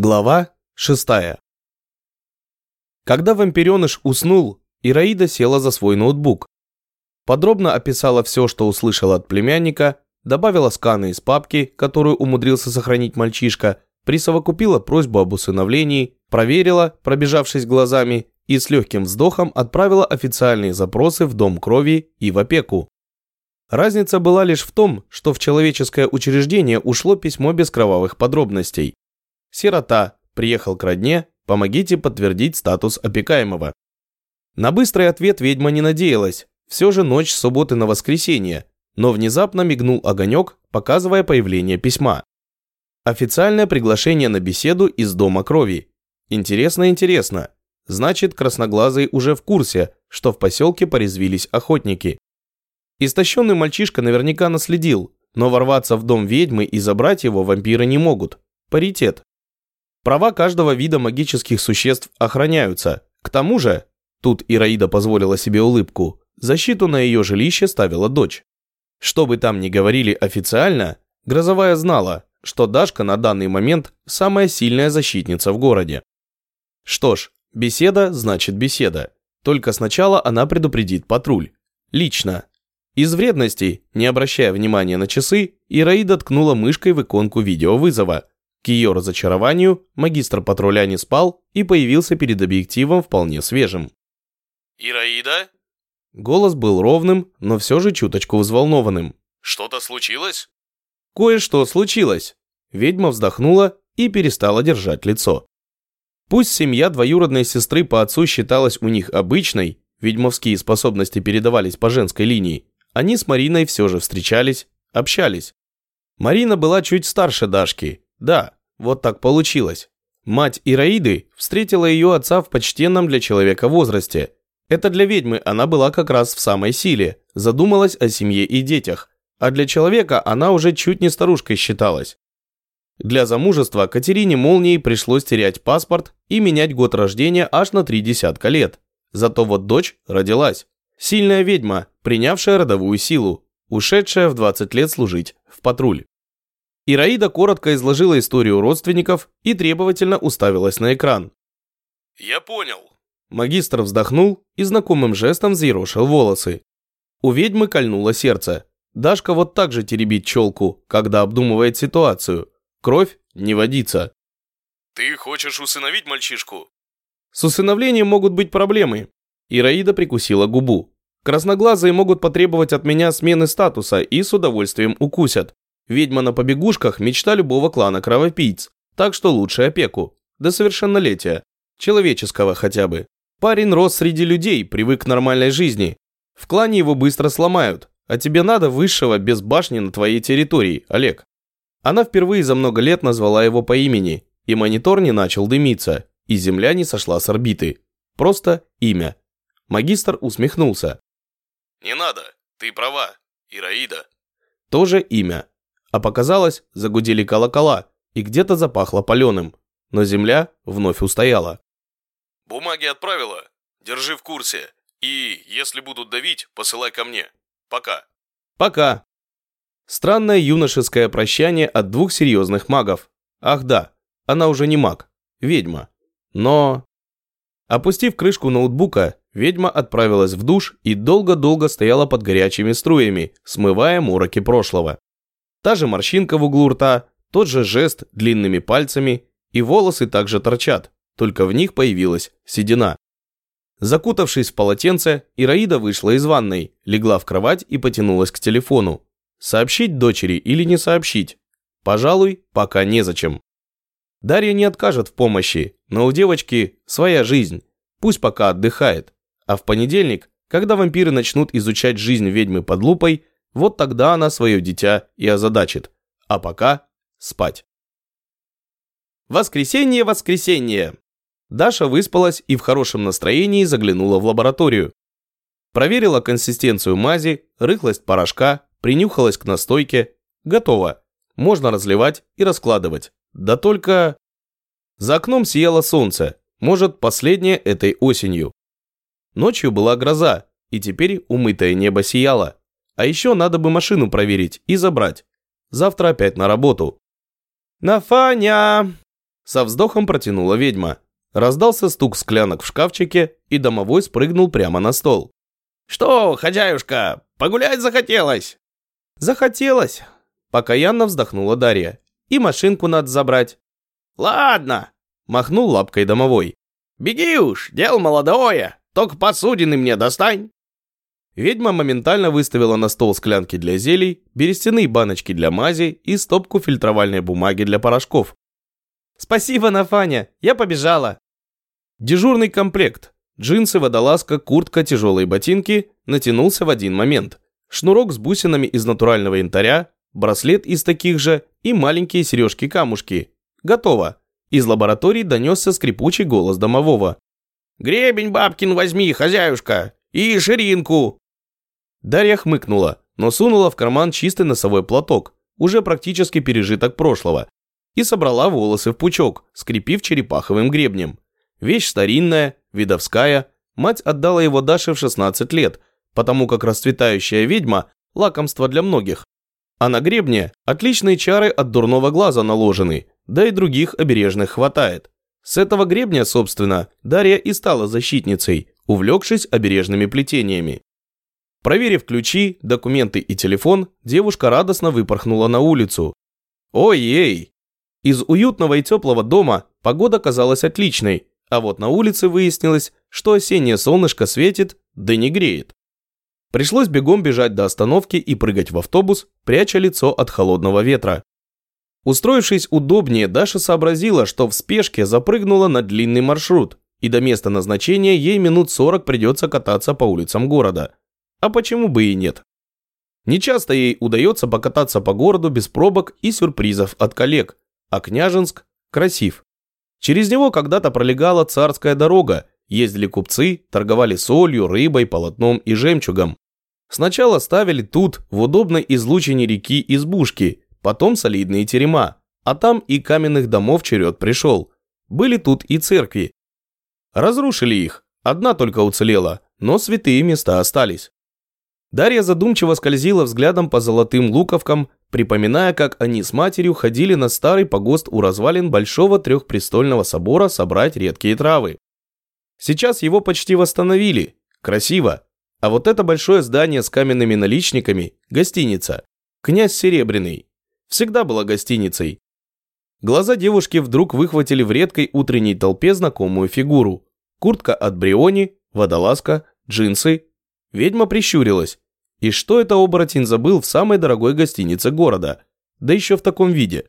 Глава 6. Когда вампиреныш уснул, Ираида села за свой ноутбук. Подробно описала все, что услышала от племянника, добавила сканы из папки, которую умудрился сохранить мальчишка, присовокупила просьбу об усыновлении, проверила, пробежавшись глазами, и с легким вздохом отправила официальные запросы в Дом крови и в опеку. Разница была лишь в том, что в человеческое учреждение ушло письмо без кровавых подробностей. Сирота, приехал к родне, помогите подтвердить статус опекаемого. На быстрый ответ ведьма не надеялась, все же ночь с субботы на воскресенье, но внезапно мигнул огонек, показывая появление письма. Официальное приглашение на беседу из Дома крови. Интересно-интересно. Значит, красноглазый уже в курсе, что в поселке порезвились охотники. Истощенный мальчишка наверняка наследил, но ворваться в дом ведьмы и забрать его вампиры не могут. Паритет. Права каждого вида магических существ охраняются. К тому же, тут Ираида позволила себе улыбку, защиту на ее жилище ставила дочь. Что бы там ни говорили официально, Грозовая знала, что Дашка на данный момент самая сильная защитница в городе. Что ж, беседа значит беседа. Только сначала она предупредит патруль. Лично. Из вредности, не обращая внимания на часы, Ираида ткнула мышкой в иконку видеовызова, к ее разочарованию, магистр патруля не спал и появился перед объективом вполне свежим. «Ираида?» Голос был ровным, но все же чуточку взволнованным. «Что-то случилось?» «Кое-что случилось». Ведьма вздохнула и перестала держать лицо. Пусть семья двоюродной сестры по отцу считалась у них обычной, ведьмовские способности передавались по женской линии, они с Мариной все же встречались, общались. Марина была чуть старше Дашки, да, вот так получилось. Мать Ираиды встретила ее отца в почтенном для человека возрасте. Это для ведьмы она была как раз в самой силе, задумалась о семье и детях, а для человека она уже чуть не старушкой считалась. Для замужества Катерине Молнией пришлось терять паспорт и менять год рождения аж на три десятка лет. Зато вот дочь родилась. Сильная ведьма, принявшая родовую силу, ушедшая в 20 лет служить в патруль. Ираида коротко изложила историю родственников и требовательно уставилась на экран. «Я понял». Магистр вздохнул и знакомым жестом взъерошил волосы. У ведьмы кольнуло сердце. Дашка вот так же теребит челку, когда обдумывает ситуацию. Кровь не водится. «Ты хочешь усыновить мальчишку?» С усыновлением могут быть проблемы. Ираида прикусила губу. Красноглазые могут потребовать от меня смены статуса и с удовольствием укусят. Ведьма на побегушках – мечта любого клана кровопийц, так что лучше опеку. До совершеннолетия. Человеческого хотя бы. Парень рос среди людей, привык к нормальной жизни. В клане его быстро сломают, а тебе надо высшего без башни на твоей территории, Олег. Она впервые за много лет назвала его по имени, и монитор не начал дымиться, и земля не сошла с орбиты. Просто имя. Магистр усмехнулся. «Не надо, ты права, Ираида». Тоже имя. А показалось, загудели колокола, и где-то запахло паленым. Но земля вновь устояла. «Бумаги отправила. Держи в курсе. И, если будут давить, посылай ко мне. Пока». «Пока». Странное юношеское прощание от двух серьезных магов. Ах да, она уже не маг, ведьма. Но... Опустив крышку ноутбука, ведьма отправилась в душ и долго-долго стояла под горячими струями, смывая мороки прошлого. Та же морщинка в углу рта, тот же жест длинными пальцами, и волосы также торчат, только в них появилась седина. Закутавшись в полотенце, Ираида вышла из ванной, легла в кровать и потянулась к телефону. Сообщить дочери или не сообщить? Пожалуй, пока незачем. Дарья не откажет в помощи, но у девочки своя жизнь. Пусть пока отдыхает. А в понедельник, когда вампиры начнут изучать жизнь ведьмы под лупой, вот тогда она свое дитя и озадачит. А пока спать. Воскресенье, воскресенье! Даша выспалась и в хорошем настроении заглянула в лабораторию. Проверила консистенцию мази, рыхлость порошка, принюхалась к настойке. Готово. Можно разливать и раскладывать. Да только... За окном сияло солнце. Может, последнее этой осенью. Ночью была гроза, и теперь умытое небо сияло. А еще надо бы машину проверить и забрать. Завтра опять на работу. «Нафаня!» Со вздохом протянула ведьма. Раздался стук склянок в шкафчике, и домовой спрыгнул прямо на стол. «Что, хозяюшка, погулять захотелось?» «Захотелось!» Покаянно вздохнула Дарья. «И машинку надо забрать». «Ладно!» Махнул лапкой домовой. «Беги уж, дело молодое, только посудины мне достань!» Ведьма моментально выставила на стол склянки для зелий, берестяные баночки для мази и стопку фильтровальной бумаги для порошков. «Спасибо, Нафаня, я побежала!» Дежурный комплект. Джинсы, водолазка, куртка, тяжелые ботинки натянулся в один момент. Шнурок с бусинами из натурального янтаря, браслет из таких же и маленькие сережки-камушки. Готово. Из лаборатории донесся скрипучий голос домового. «Гребень бабкин возьми, хозяюшка, и ширинку!» Дарья хмыкнула, но сунула в карман чистый носовой платок, уже практически пережиток прошлого, и собрала волосы в пучок, скрепив черепаховым гребнем. Вещь старинная, видовская, мать отдала его Даше в 16 лет, потому как расцветающая ведьма – лакомство для многих. А на гребне отличные чары от дурного глаза наложены, да и других обережных хватает. С этого гребня, собственно, Дарья и стала защитницей, увлекшись обережными плетениями. Проверив ключи, документы и телефон, девушка радостно выпорхнула на улицу. Ой-ей! Из уютного и теплого дома погода казалась отличной, а вот на улице выяснилось, что осеннее солнышко светит, да не греет. Пришлось бегом бежать до остановки и прыгать в автобус, пряча лицо от холодного ветра. Устроившись удобнее, Даша сообразила, что в спешке запрыгнула на длинный маршрут, и до места назначения ей минут 40 придется кататься по улицам города. А почему бы и нет? Нечасто ей удается покататься по городу без пробок и сюрпризов от коллег, а Княжинск красив. Через него когда-то пролегала царская дорога, ездили купцы, торговали солью, рыбой, полотном и жемчугом. Сначала ставили тут, в удобной излучине реки, избушки, потом солидные терема, а там и каменных домов черед пришел. Были тут и церкви. Разрушили их, одна только уцелела, но святые места остались. Дарья задумчиво скользила взглядом по золотым луковкам, припоминая, как они с матерью ходили на старый погост у развалин большого трехпрестольного собора собрать редкие травы. Сейчас его почти восстановили. Красиво. А вот это большое здание с каменными наличниками – гостиница. Князь Серебряный. Всегда была гостиницей. Глаза девушки вдруг выхватили в редкой утренней толпе знакомую фигуру. Куртка от Бриони, водолазка, джинсы, Ведьма прищурилась. И что это оборотень забыл в самой дорогой гостинице города? Да еще в таком виде.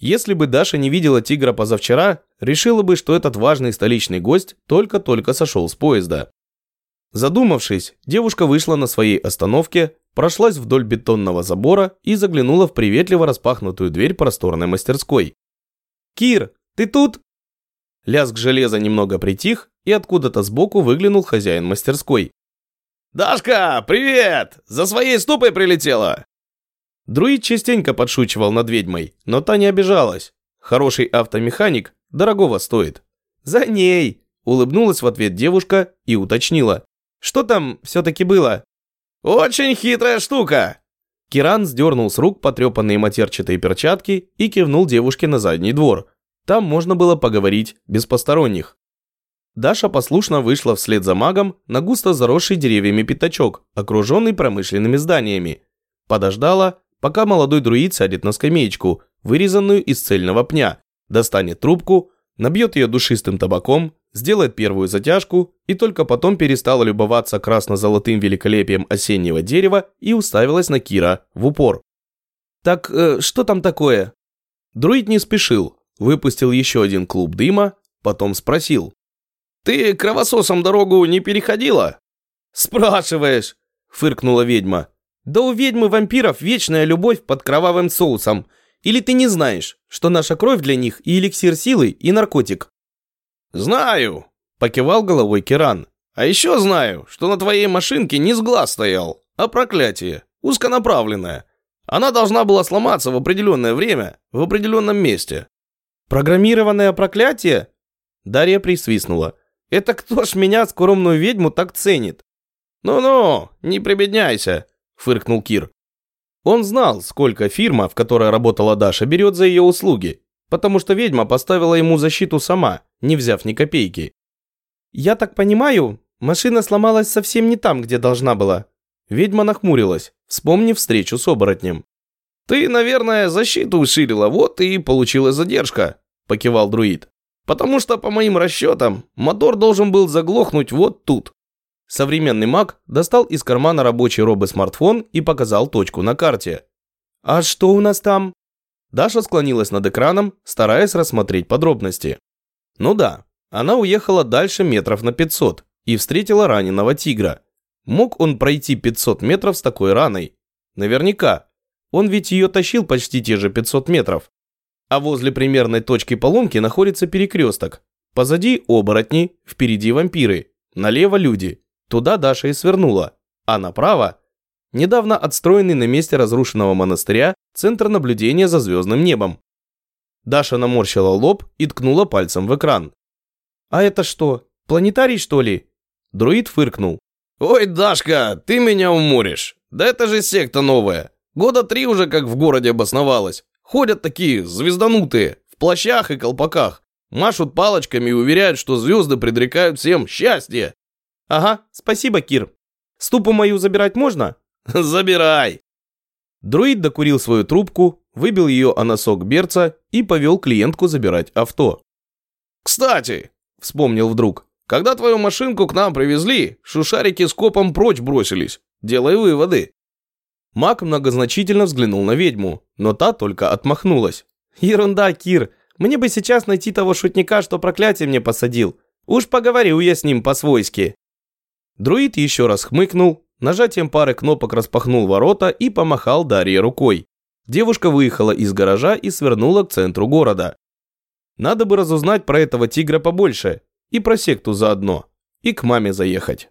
Если бы Даша не видела тигра позавчера, решила бы, что этот важный столичный гость только-только сошел с поезда. Задумавшись, девушка вышла на своей остановке, прошлась вдоль бетонного забора и заглянула в приветливо распахнутую дверь просторной мастерской. «Кир, ты тут?» Лязг железа немного притих, и откуда-то сбоку выглянул хозяин мастерской. «Дашка, привет! За своей ступой прилетела!» Друид частенько подшучивал над ведьмой, но та не обижалась. Хороший автомеханик дорогого стоит. «За ней!» – улыбнулась в ответ девушка и уточнила. «Что там все-таки было?» «Очень хитрая штука!» Киран сдернул с рук потрепанные матерчатые перчатки и кивнул девушке на задний двор. Там можно было поговорить без посторонних. Даша послушно вышла вслед за магом на густо заросший деревьями пятачок, окруженный промышленными зданиями. Подождала, пока молодой друид сядет на скамеечку, вырезанную из цельного пня, достанет трубку, набьет ее душистым табаком, сделает первую затяжку и только потом перестала любоваться красно-золотым великолепием осеннего дерева и уставилась на Кира в упор. «Так э, что там такое?» Друид не спешил, выпустил еще один клуб дыма, потом спросил. Ты кровососом дорогу не переходила?» «Спрашиваешь», — фыркнула ведьма. «Да у ведьмы вампиров вечная любовь под кровавым соусом. Или ты не знаешь, что наша кровь для них и эликсир силы, и наркотик?» «Знаю», — покивал головой Киран. «А еще знаю, что на твоей машинке не с стоял, а проклятие, узконаправленное. Она должна была сломаться в определенное время, в определенном месте». «Программированное проклятие?» Дарья присвистнула. Это кто ж меня, скромную ведьму, так ценит? Ну-ну, не прибедняйся, фыркнул Кир. Он знал, сколько фирма, в которой работала Даша, берет за ее услуги. потому что ведьма поставила ему защиту сама, не взяв ни копейки. «Я так понимаю, машина сломалась совсем не там, где должна была». Ведьма нахмурилась, вспомнив встречу с оборотнем. «Ты, наверное, защиту усилила, вот и получилась задержка», – покивал друид. «Потому что, по моим расчетам, мотор должен был заглохнуть вот тут». Современный маг достал из кармана рабочий робо-смартфон и показал точку на карте. «А что у нас там?» Даша склонилась над экраном, стараясь рассмотреть подробности. Ну да, она уехала дальше метров на 500 и встретила раненого тигра. Мог он пройти 500 метров с такой раной? Наверняка. Он ведь ее тащил почти те же 500 метров. А возле примерной точки поломки находится перекресток. Позади оборотни, впереди вампиры, налево люди. Туда Даша и свернула. А направо недавно отстроенный на месте разрушенного монастыря Центр наблюдения за звездным небом. Даша наморщила лоб и ткнула пальцем в экран. «А это что, планетарий, что ли?» Друид фыркнул. «Ой, Дашка, ты меня уморишь. Да это же секта новая. Года три уже как в городе обосновалась. Ходят такие звезданутые, в плащах и колпаках. Машут палочками и уверяют, что звезды предрекают всем счастье. Ага, спасибо, Кир. Ступу мою забирать можно? Забирай. Друид докурил свою трубку, выбил ее о носок берца и повел клиентку забирать авто. «Кстати», — вспомнил вдруг, «когда твою машинку к нам привезли, шушарики с копом прочь бросились. Делай выводы». Мак многозначительно взглянул на ведьму, но та только отмахнулась. «Ерунда, Кир. Мне бы сейчас найти того шутника, что проклятие мне посадил. Уж поговорил я с ним по-свойски». Друид еще раз хмыкнул, нажатием пары кнопок распахнул ворота и помахал Дарье рукой. Девушка выехала из гаража и свернула к центру города. Надо бы разузнать про этого тигра побольше, и про секту заодно, и к маме заехать.